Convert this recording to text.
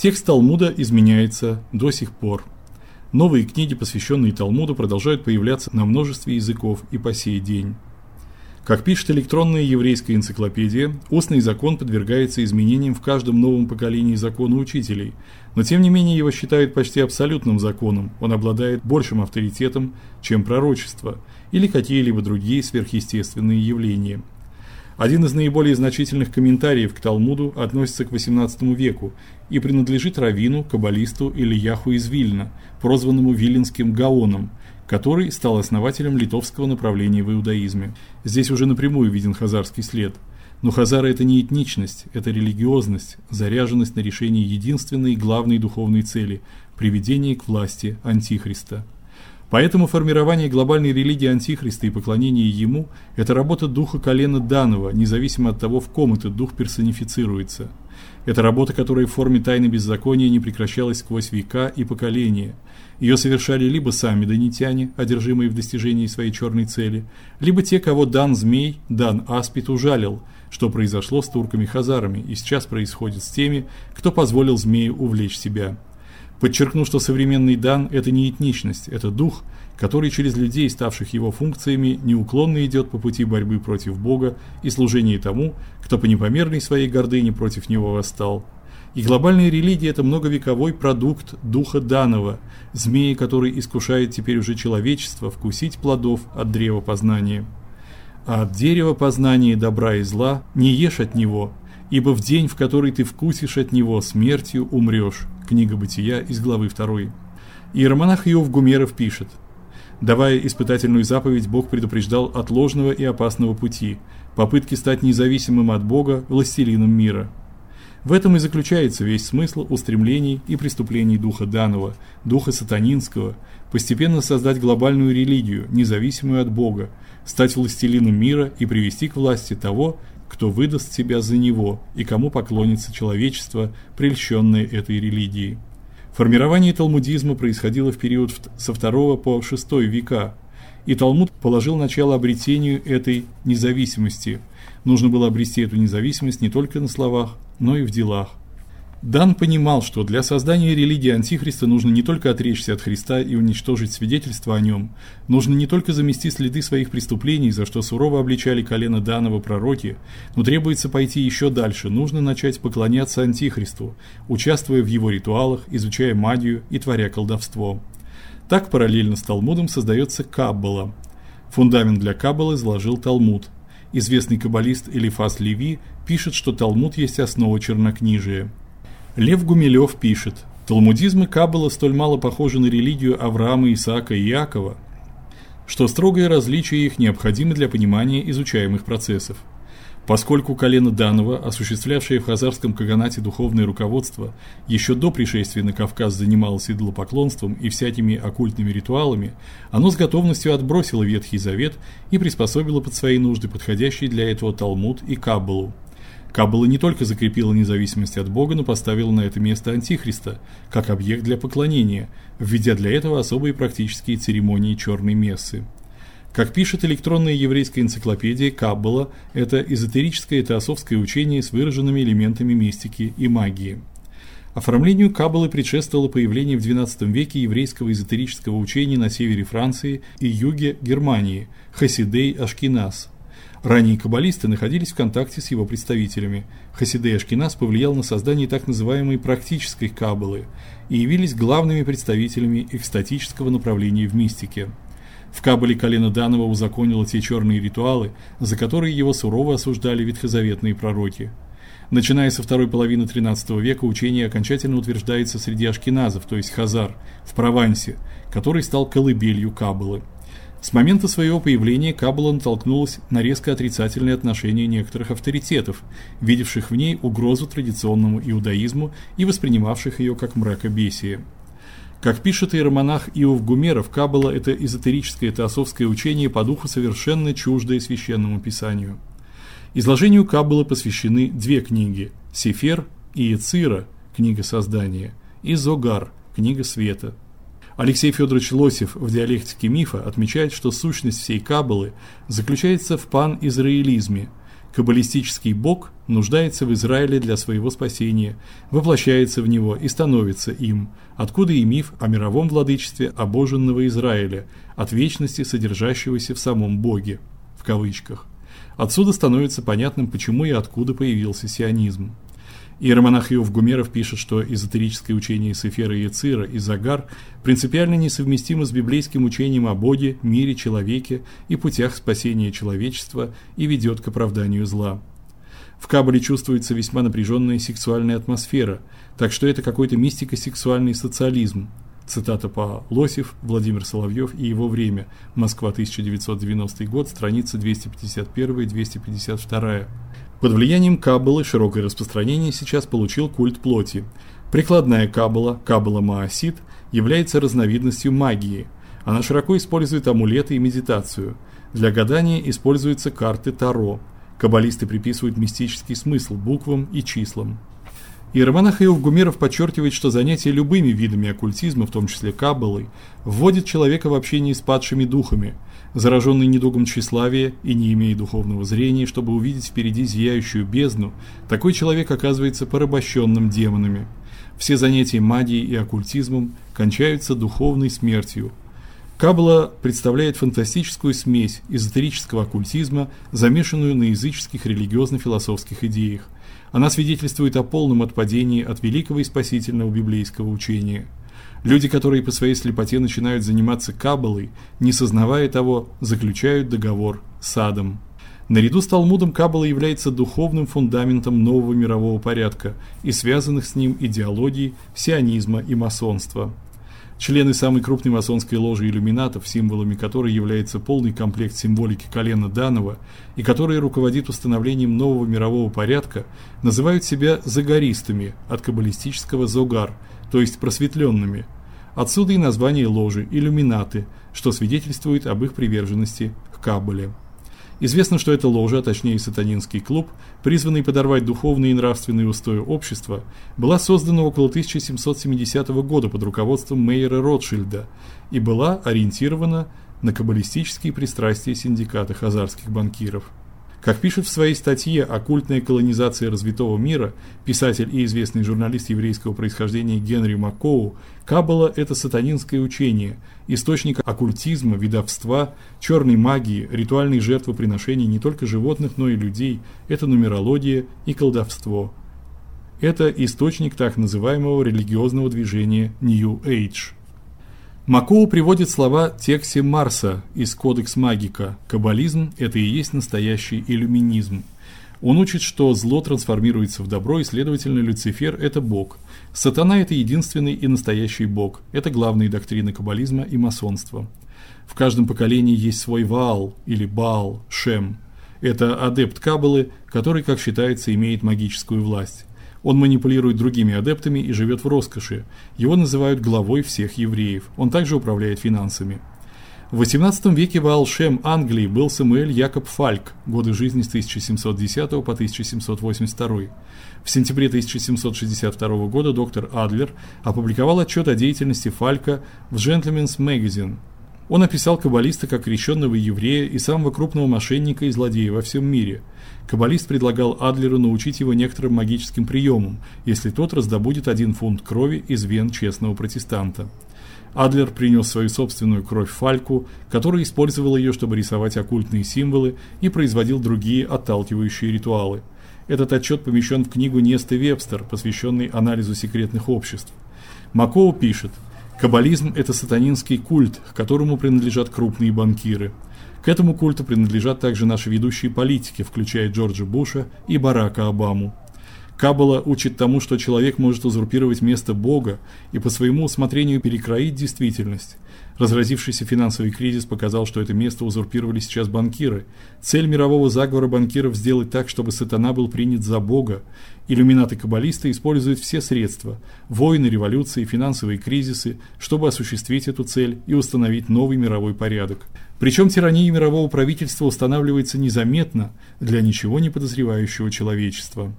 Текст Талмуда изменяется до сих пор. Новые книги, посвященные Талмуду, продолжают появляться на множестве языков и по сей день. Как пишет электронная еврейская энциклопедия, устный закон подвергается изменениям в каждом новом поколении закона учителей, но тем не менее его считают почти абсолютным законом. Он обладает большим авторитетом, чем пророчество или какие-либо другие сверхъестественные явления. Один из наиболее значительных комментариев к Талмуду относится к XVIII веку и принадлежит раввину, каббалисту Ильяху из Вильна, прозванному Виленским Гаоном, который стал основателем литовского направления в иудаизме. Здесь уже напрямую виден хазарский след. Но хазары это не этничность, это религиозность, заряженность на решение единственной главной духовной цели приведение к власти антихриста. Поэтому формирование глобальной религии антихриста и поклонение ему это работа духа колена Данова, независимо от того, в ком этот дух персонифицируется. Это работа, которая в форме тайны беззакония не прекращалась сквозь века и поколения. Ее совершали либо сами данитяне, одержимые в достижении своей черной цели, либо те, кого дан змей, дан аспид ужалил, что произошло с турками-хазарами и сейчас происходит с теми, кто позволил змею увлечь себя. Подчеркну, что современный дан это не этничность, это дух, который через людей, ставших его функциями, неуклонно идет по пути борьбы против Бога и служения тому, кто по непомерной своей гордыне против него восстал. И глобальная религия это многовековой продукт духа данного, змеи, который искушает теперь уже человечество вкусить плодов от древа познания. А от дерева познания добра и зла не ешь от него, ибо в день, в который ты вкусишь от него, смертью умрёшь. Книга Бытия из главы 2. Иеромонах Иов Гумеров пишет: Давая испытательную заповедь, Бог предупреждал от ложного и опасного пути, попытки стать независимым от Бога, властелином мира. В этом и заключается весь смысл устремлений и преступлений духа данного, духа сатанинского, постепенно создать глобальную религию, независимую от Бога, стать властелином мира и привести к власти того, кто выдаст себя за него и кому поклонится человечество, прельщённое этой религией. Формирование талмудизма происходило в период со II по VI века, и Талмуд положил начало обретению этой независимости. Нужно было обрести эту независимость не только на словах, но и в делах. Дан понимал, что для создания религии антихриста нужно не только отречься от Христа и уничтожить свидетельства о нем, нужно не только замести следы своих преступлений, за что сурово обличали колено Данова пророки, но требуется пойти еще дальше, нужно начать поклоняться антихристу, участвуя в его ритуалах, изучая магию и творя колдовство. Так параллельно с Талмудом создается Каббала. Фундамент для Каббалы заложил Талмуд. Известный каббалист Элифас Леви пишет, что Талмуд есть основа чернокнижия. Лев Гумилев пишет: Талмудизм и Каббала столь мало похожи на религию Авраама, Исаака и Иакова, что строгое различие их необходимо для понимания изучаемых процессов. Поскольку колено Данова, осуществлявшее в хазарском каганате духовное руководство, еще до пришествия на Кавказ занималось идолопоклонством и всякими оккультными ритуалами, оно с готовностью отбросило Ветхий Завет и приспособило под свои нужды подходящий для этого Талмуд и Каббалу. Каббала не только закрепила независимость от Бога, но поставила на это место антихриста как объект для поклонения, введя для этого особые практические церемонии черной мессы. Как пишет электронная еврейская энциклопедия, Каббала это эзотерическое теософское учение с выраженными элементами мистики и магии. Оформлению Каббалы предшествовало появление в XII веке еврейского эзотерического учения на севере Франции и юге Германии хасидей Ашкеназ – Ранние каббалисты находились в контакте с его представителями. Хасидей Ашкеназ повлиял на создание так называемой практической каббалы и явились главными представителями экстатического направления в мистике. В Каббале колено Данова узаконило те черные ритуалы, за которые его сурово осуждали ветхозаветные пророки. Начиная со второй половины XIII века учение окончательно утверждается среди ашкеназов, то есть хазар, в Провансе, который стал колыбелью Каббалы. С момента своего появления Каббала натолкнулась на резко отрицательное отношение некоторых авторитетов, видевших в ней угрозу традиционному иудаизму и воспринимавших ее как мракобесие. Как пишет иеромонах Иов Гумеров, Каббала это эзотерическое теософское учение по духу совершенно чуждое священному писанию. Изложению Каббалы посвящены две книги: Сефер и Ецира, книга создания, и Зогар, книга света. Алексей Федорович Лосев в диалектике мифа отмечает, что сущность всей каббалы заключается в панизраилизме. Каббалистический бог нуждается в Израиле для своего спасения, воплощается в него и становится им. Откуда и миф о мировом владычестве обоженного Израиля, от вечности, содержащегося в самом Боге в кавычках. Отсюда становится понятным, почему и откуда появился сионизм. Иеромонах Иов Гумеров пишет, что эзотерическое учение Сефера и Ецира и Загар принципиально несовместимо с библейским учением о Боге, мире, человеке и путях спасения человечества и ведет к оправданию зла. В Каббале чувствуется весьма напряженная сексуальная атмосфера, так что это какой-то мистико-сексуальный социализм. Цитата по Лосев, Владимир Соловьев и его время. Москва, 1990 год, страницы 251-252. Под влиянием Каббалы широкое распространение сейчас получил культ плоти. Прикладная Каббала, Каббала Маасид, является разновидностью магии. Она широко использует амулеты и медитацию. Для гадания используются карты Таро. Каббалисты приписывают мистический смысл буквам и числам. Иеромонах Иов Гумеров подчеркивает, что занятие любыми видами оккультизма, в том числе каббалой, вводит человека в общение с падшими духами – зараженный недугом тщеславия и не имея духовного зрения, чтобы увидеть впереди зияющую бездну, такой человек оказывается порабощенным демонами. Все занятия магией и оккультизмом кончаются духовной смертью. Каббала представляет фантастическую смесь эзотерического оккультизма, замешанную на языческих религиозно-философских идеях. Она свидетельствует о полном отпадении от великого и спасительного библейского учения – Люди, которые по своей слепоте начинают заниматься каббалой, не сознавая того, заключают договор с адом. Наряду с Талмудом Каббала является духовным фундаментом нового мирового порядка и связанных с ним идеологий сионизма и масонства. Члены самой крупной масонской ложи иллюминатов, символами которой является полный комплект символики колена Данова и который руководит установлением нового мирового порядка, называют себя загористами от каббалистического зогар – то есть просветленными. Отсюда и название ложи иллюминаты, что свидетельствует об их приверженности к Каббале. Известно, что эта ложа, а точнее сатанинский клуб, призванный подорвать духовные и нравственные устои общества, была создана около 1770 года под руководством Мейера Ротшильда и была ориентирована на каббалистические пристрастия синдиката хазарских банкиров. Как пишет в своей статье «Оккультная колонизация развитого мира» писатель и известный журналист еврейского происхождения Генри Маккоу, Каббала – это сатанинское учение, источник оккультизма, видовства, черной магии, ритуальных жертвоприношений не только животных, но и людей, это нумерология и колдовство. Это источник так называемого религиозного движения New Age – Макоу приводит слова Текси Марса из Кодекс Магика. Каббализм – это и есть настоящий иллюминизм. Он учит, что зло трансформируется в добро, и, следовательно, Люцифер – это Бог. Сатана – это единственный и настоящий Бог. Это главные доктрины каббализма и масонства. В каждом поколении есть свой Ваал или Баал, Шем. Это адепт Каббалы, который, как считается, имеет магическую власть. Он манипулирует другими адептами и живет в роскоши. Его называют главой всех евреев. Он также управляет финансами. В XVIII веке Ваалшем Англии был Самуэль Якоб Фальк, годы жизни с 1710 по 1782. В сентябре 1762 года доктор Адлер опубликовал отчет о деятельности Фалька в Gentleman's Magazine. Он описал каббалиста как крещенного еврея и самого крупного мошенника и злодея во всем мире – Каббалист предлагал Адлеру научить его некоторым магическим приемам, если тот раздобудет один фунт крови из вен честного протестанта. Адлер принес свою собственную кровь Фальку, который использовал ее, чтобы рисовать оккультные символы и производил другие отталкивающие ритуалы. Этот отчет помещен в книгу Несты Вебстер, посвященной анализу секретных обществ. Макоу пишет: "Каббализм это сатанинский культ, к которому принадлежат крупные банкиры. К этому культу принадлежат также наши ведущие политики, включая Джорджа Буша и Барака Обаму. Каббала учит тому, что человек может узурпировать место Бога и по своему усмотрению перекроить действительность. Разразившийся финансовый кризис показал, что это место узурпировали сейчас банкиры. Цель мирового заговора банкиров сделать так, чтобы сатана был принят за бога. Иллюминаты-каббалисты используют все средства: войны, революции, финансовые кризисы, чтобы осуществить эту цель и установить новый мировой порядок. Причем тирания мирового правительства устанавливается незаметно для ничего не подозревающего человечества.